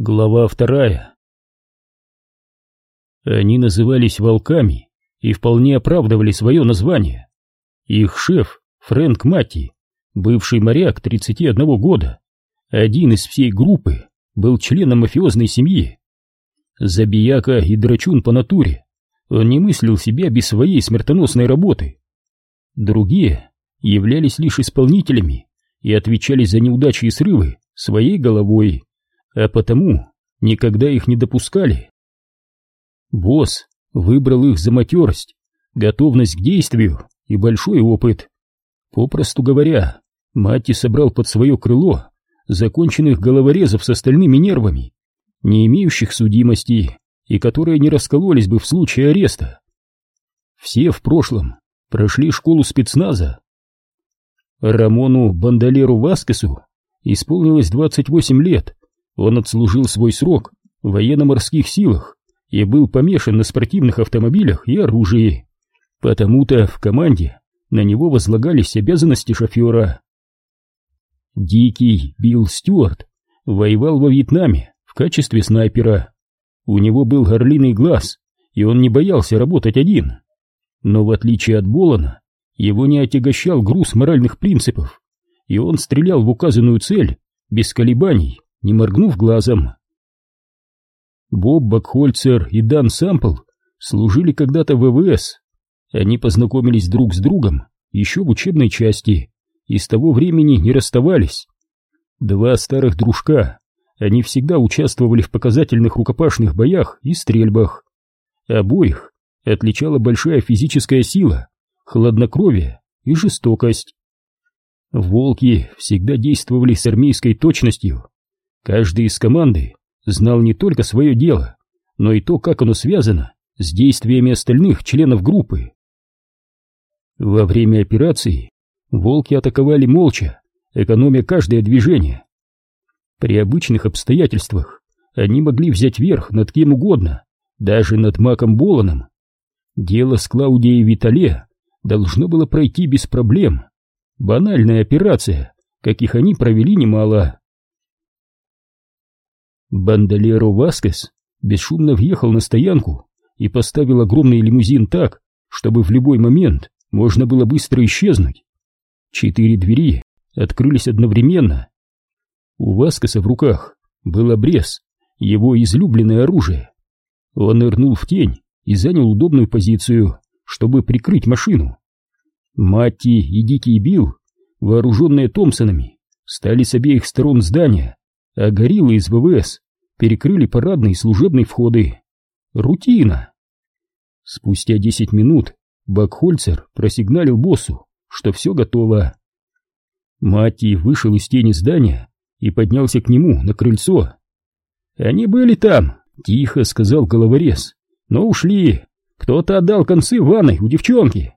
Глава вторая Они назывались волками и вполне оправдывали свое название. Их шеф, Фрэнк Матти, бывший моряк 31 года, один из всей группы, был членом мафиозной семьи. Забияка и драчун по натуре, он не мыслил себя без своей смертоносной работы. Другие являлись лишь исполнителями и отвечали за неудачи и срывы своей головой а потому никогда их не допускали. Босс выбрал их за матерость, готовность к действию и большой опыт. Попросту говоря, Матти собрал под свое крыло законченных головорезов с остальными нервами, не имеющих судимости и которые не раскололись бы в случае ареста. Все в прошлом прошли школу спецназа. Рамону Бандалеру Васкесу исполнилось 28 лет, он отслужил свой срок в военно-морских силах и был помешан на спортивных автомобилях и оружии. Потому-то в команде на него возлагались обязанности шофера. Дикий Билл Стюарт воевал во Вьетнаме в качестве снайпера. У него был горлиный глаз, и он не боялся работать один. Но в отличие от Болана, его не отягощал груз моральных принципов, и он стрелял в указанную цель без колебаний не моргнув глазом. Боб Бакхольцер и Дан Сампл служили когда-то в ВВС. Они познакомились друг с другом еще в учебной части и с того времени не расставались. Два старых дружка, они всегда участвовали в показательных рукопашных боях и стрельбах. Обоих отличала большая физическая сила, хладнокровие и жестокость. Волки всегда действовали с армейской точностью, Каждый из команды знал не только свое дело, но и то, как оно связано с действиями остальных членов группы. Во время операции волки атаковали молча, экономя каждое движение. При обычных обстоятельствах они могли взять верх над кем угодно, даже над Маком Боланом. Дело с Клаудией Витале должно было пройти без проблем. Банальная операция, каких они провели немало. Бандолеро Васкес бесшумно въехал на стоянку и поставил огромный лимузин так, чтобы в любой момент можно было быстро исчезнуть. Четыре двери открылись одновременно. У Васкеса в руках был обрез, его излюбленное оружие. Он нырнул в тень и занял удобную позицию, чтобы прикрыть машину. Матти и Дикий Билл, вооруженные Томпсонами, стали с обеих сторон здания, а гориллы из ВВС перекрыли парадные служебные входы. Рутина. Спустя десять минут Бакхольцер просигналил боссу, что все готово. Матти вышел из тени здания и поднялся к нему на крыльцо. «Они были там», — тихо сказал головорез, — «но ушли. Кто-то отдал концы ванной у девчонки».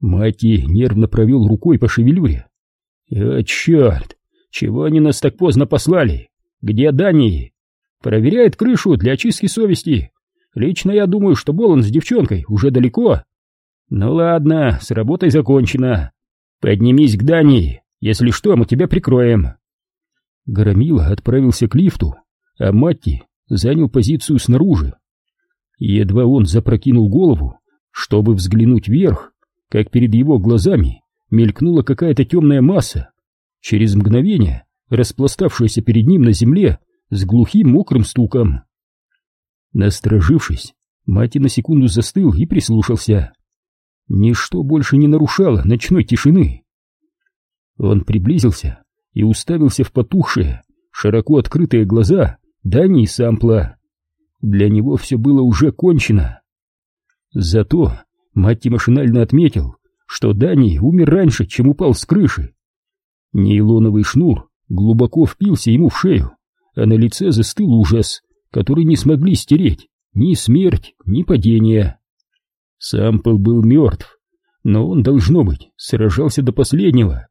Матти нервно провел рукой по шевелюре. «О, черт! Чего они нас так поздно послали? Где Дани?» «Проверяет крышу для очистки совести. Лично я думаю, что Болон с девчонкой уже далеко». «Ну ладно, с работой закончено. Поднимись к Дани, если что, мы тебя прикроем». Громила отправился к лифту, а Матти занял позицию снаружи. Едва он запрокинул голову, чтобы взглянуть вверх, как перед его глазами мелькнула какая-то темная масса. Через мгновение, распластавшаяся перед ним на земле с глухим мокрым стуком. Насторожившись, Мати на секунду застыл и прислушался. Ничто больше не нарушало ночной тишины. Он приблизился и уставился в потухшие, широко открытые глаза Дани и Сампла. Для него все было уже кончено. Зато Матти машинально отметил, что Дани умер раньше, чем упал с крыши. Нейлоновый шнур глубоко впился ему в шею, а на лице застыл ужас, который не смогли стереть ни смерть, ни падение. Сампл был мертв, но он, должно быть, сражался до последнего.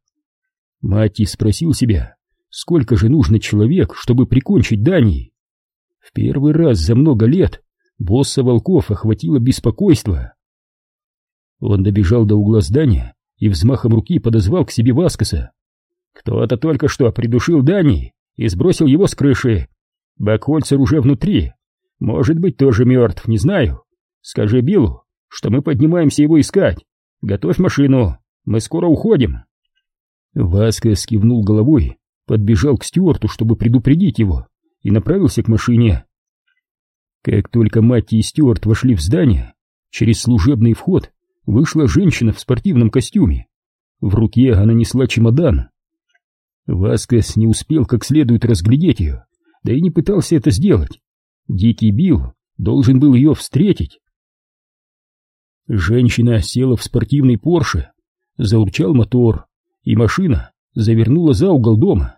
Мати спросил себя, сколько же нужно человек, чтобы прикончить Дании. В первый раз за много лет босса волков охватило беспокойство. Он добежал до угла здания и взмахом руки подозвал к себе Васкоса. «Кто-то только что придушил Дании и сбросил его с крыши. Бакхольцер уже внутри. Может быть, тоже мертв, не знаю. Скажи Биллу, что мы поднимаемся его искать. Готовь машину, мы скоро уходим. Васкес кивнул головой, подбежал к Стюарту, чтобы предупредить его, и направился к машине. Как только Матти и Стюарт вошли в здание, через служебный вход вышла женщина в спортивном костюме. В руке она несла чемодан. Васкес не успел как следует разглядеть ее, да и не пытался это сделать. Дикий Билл должен был ее встретить. Женщина села в спортивный Порше, заурчал мотор, и машина завернула за угол дома.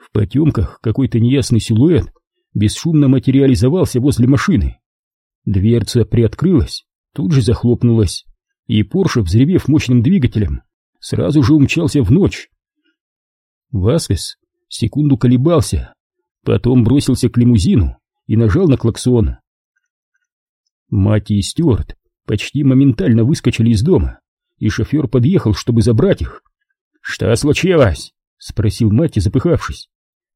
В потемках какой-то неясный силуэт бесшумно материализовался возле машины. Дверца приоткрылась, тут же захлопнулась, и Порше, взревев мощным двигателем, сразу же умчался в ночь. Васкес секунду колебался, потом бросился к лимузину и нажал на клаксон. Мать и Стюарт почти моментально выскочили из дома, и шофер подъехал, чтобы забрать их. «Что случилось?» — спросил Матти, запыхавшись.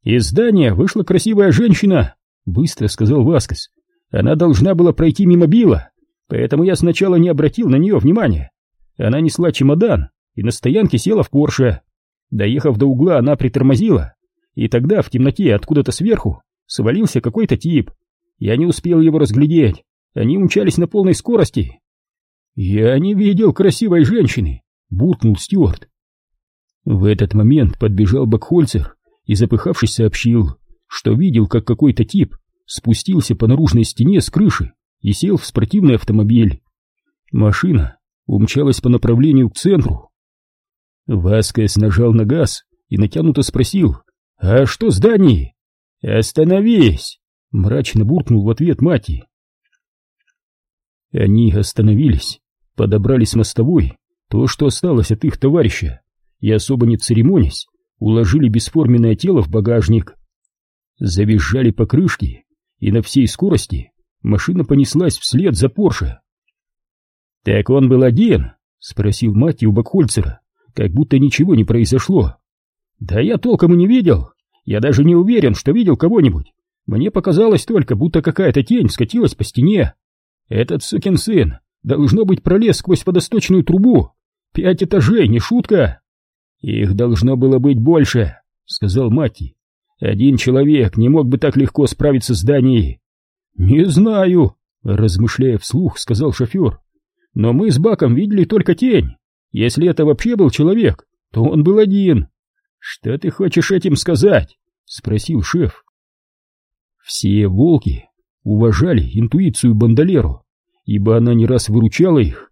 «Из здания вышла красивая женщина», — быстро сказал Васкес. «Она должна была пройти мимо Билла, поэтому я сначала не обратил на нее внимания. Она несла чемодан и на стоянке села в Порше. Доехав до угла, она притормозила, и тогда в темноте откуда-то сверху свалился какой-то тип. Я не успел его разглядеть, они умчались на полной скорости. «Я не видел красивой женщины», — буркнул Стюарт. В этот момент подбежал Бакхольцер и, запыхавшись, сообщил, что видел, как какой-то тип спустился по наружной стене с крыши и сел в спортивный автомобиль. Машина умчалась по направлению к центру. Васкес нажал на газ и натянуто спросил, «А что с Данией?» «Остановись!» — мрачно буркнул в ответ Мати. Они остановились, подобрали с мостовой то, что осталось от их товарища, и особо не церемонясь, уложили бесформенное тело в багажник. Завизжали покрышки, и на всей скорости машина понеслась вслед за Порше. «Так он был один?» — спросил мать у Бакхольцера, как будто ничего не произошло. «Да я толком и не видел. Я даже не уверен, что видел кого-нибудь. Мне показалось только, будто какая-то тень скатилась по стене. Этот сукин сын, должно быть, пролез сквозь водосточную трубу. Пять этажей, не шутка. Их должно было быть больше, сказал Мати. Один человек не мог бы так легко справиться с зданием. Не знаю, размышляя вслух, сказал шофер. Но мы с Баком видели только тень. Если это вообще был человек, то он был один. Что ты хочешь этим сказать? спросил шеф. Все волки уважали интуицию Бандалеру, ибо она не раз выручала их.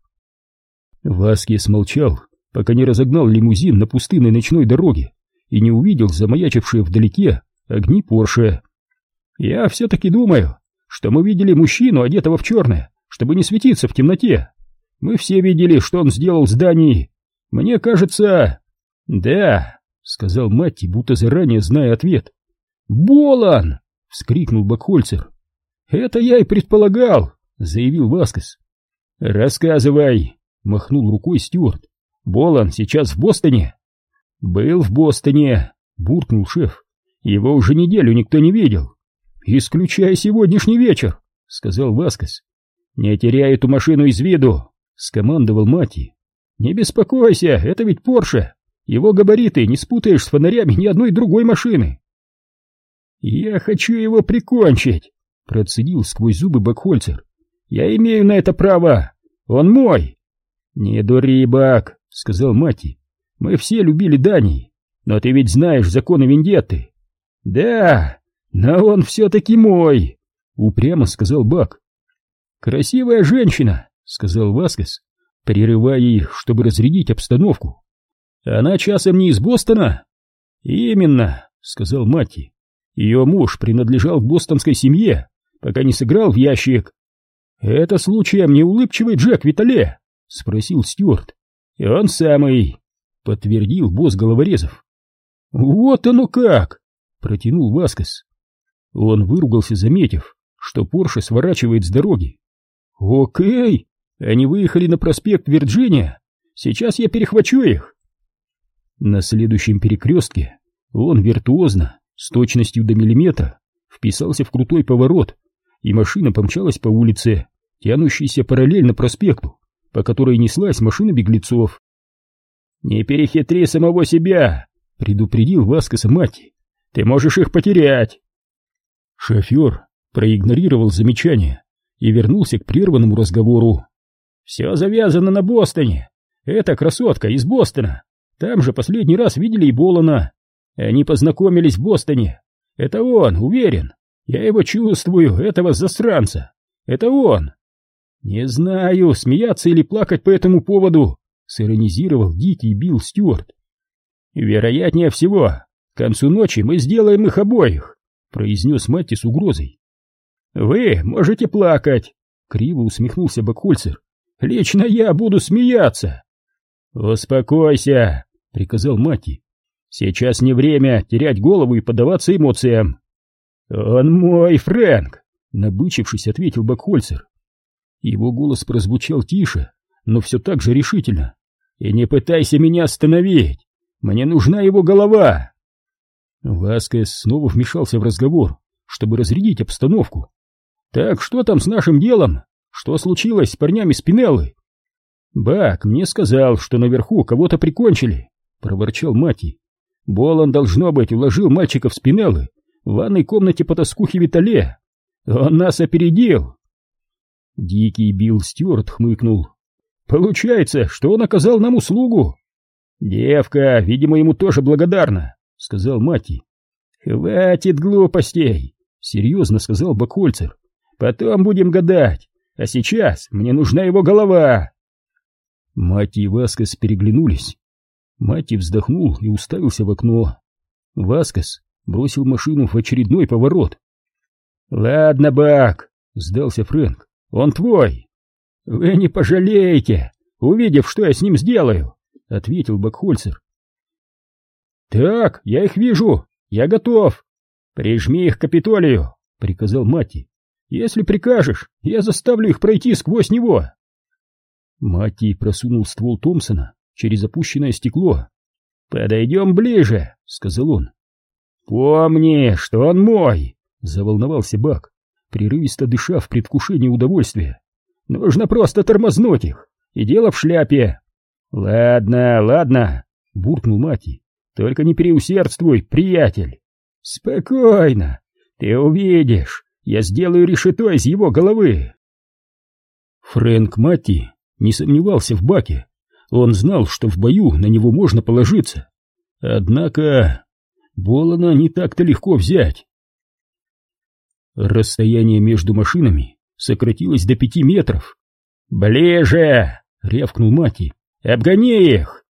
Васкес молчал, пока не разогнал лимузин на пустынной ночной дороге и не увидел замаячившие вдалеке огни Порше. «Я все-таки думаю, что мы видели мужчину, одетого в черное, чтобы не светиться в темноте. Мы все видели, что он сделал с Данией. Мне кажется...» «Да», — сказал Матти, будто заранее зная ответ. «Болан!» — вскрикнул Бакхольцер. «Это я и предполагал», — заявил Васкес. «Рассказывай», — махнул рукой Стюарт. «Болан сейчас в Бостоне?» «Был в Бостоне», — буркнул шеф. «Его уже неделю никто не видел». «Исключая сегодняшний вечер», — сказал Васкес. «Не теряй эту машину из виду», — скомандовал Мати. «Не беспокойся, это ведь Порше. Его габариты не спутаешь с фонарями ни одной другой машины». «Я хочу его прикончить», Процедил сквозь зубы Бакхольцер. «Я имею на это право! Он мой!» «Не дури, Бак!» — сказал Мати. «Мы все любили Дани, но ты ведь знаешь законы Вендетты!» «Да, но он все-таки мой!» — упрямо сказал Бак. «Красивая женщина!» — сказал Васкес, прерывая их, чтобы разрядить обстановку. «Она часом не из Бостона?» «Именно!» — сказал Мати. «Ее муж принадлежал к бостонской семье, пока не сыграл в ящик. «Это случаем не улыбчивый Джек Витале?» — спросил Стюарт. «И он самый», — подтвердил босс головорезов. «Вот оно как!» — протянул Васкес. Он выругался, заметив, что Порше сворачивает с дороги. «Окей, они выехали на проспект Вирджиния. Сейчас я перехвачу их». На следующем перекрестке он виртуозно с точностью до миллиметра вписался в крутой поворот, и машина помчалась по улице, тянущейся параллельно проспекту, по которой неслась машина беглецов. «Не перехитри самого себя!» — предупредил Васкаса Мати. «Ты можешь их потерять!» Шофер проигнорировал замечание и вернулся к прерванному разговору. «Все завязано на Бостоне. Эта красотка из Бостона. Там же последний раз видели и Болона. Они познакомились в Бостоне. Это он, уверен. Я его чувствую, этого засранца. Это он. Не знаю, смеяться или плакать по этому поводу, сиронизировал дикий Билл Стюарт. Вероятнее всего, к концу ночи мы сделаем их обоих, произнес Матти с угрозой. Вы можете плакать, криво усмехнулся Бакхольцер. Лично я буду смеяться. Успокойся, приказал Матти. Сейчас не время терять голову и поддаваться эмоциям. Он мой, Фрэнк, набычившись, ответил Бакхольцер. Его голос прозвучал тише, но все так же решительно. И не пытайся меня остановить. Мне нужна его голова. Васкес снова вмешался в разговор, чтобы разрядить обстановку. Так что там с нашим делом? Что случилось с парнями Спинеллы? Бак мне сказал, что наверху кого-то прикончили, проворчал Мати. Болон, должно быть, уложил мальчиков Спинеллы в ванной комнате по тоскухе Витале. Он нас опередил. Дикий Билл Стюарт хмыкнул. Получается, что он оказал нам услугу. Девка, видимо, ему тоже благодарна, сказал Мати. Хватит глупостей, серьезно сказал Бакольцер. Потом будем гадать, а сейчас мне нужна его голова. Мати и Васкес переглянулись. Мати вздохнул и уставился в окно. Васкес бросил машину в очередной поворот. «Ладно, Бак», — сдался Фрэнк, — «он твой». «Вы не пожалеете, увидев, что я с ним сделаю», — ответил Бакхольцер. «Так, я их вижу, я готов. Прижми их к Капитолию», — приказал Мати. «Если прикажешь, я заставлю их пройти сквозь него». Мати просунул ствол Томпсона через опущенное стекло. «Подойдем ближе», — сказал он. «Помни, что он мой!» — заволновался Бак, прерывисто дыша в предвкушении удовольствия. «Нужно просто тормознуть их, и дело в шляпе!» «Ладно, ладно!» — буркнул Мати. «Только не переусердствуй, приятель!» «Спокойно! Ты увидишь! Я сделаю решето из его головы!» Фрэнк Матти не сомневался в Баке. Он знал, что в бою на него можно положиться. Однако Болона не так-то легко взять. Расстояние между машинами сократилось до пяти метров. «Ближе!» — рявкнул Мати. «Обгони их!»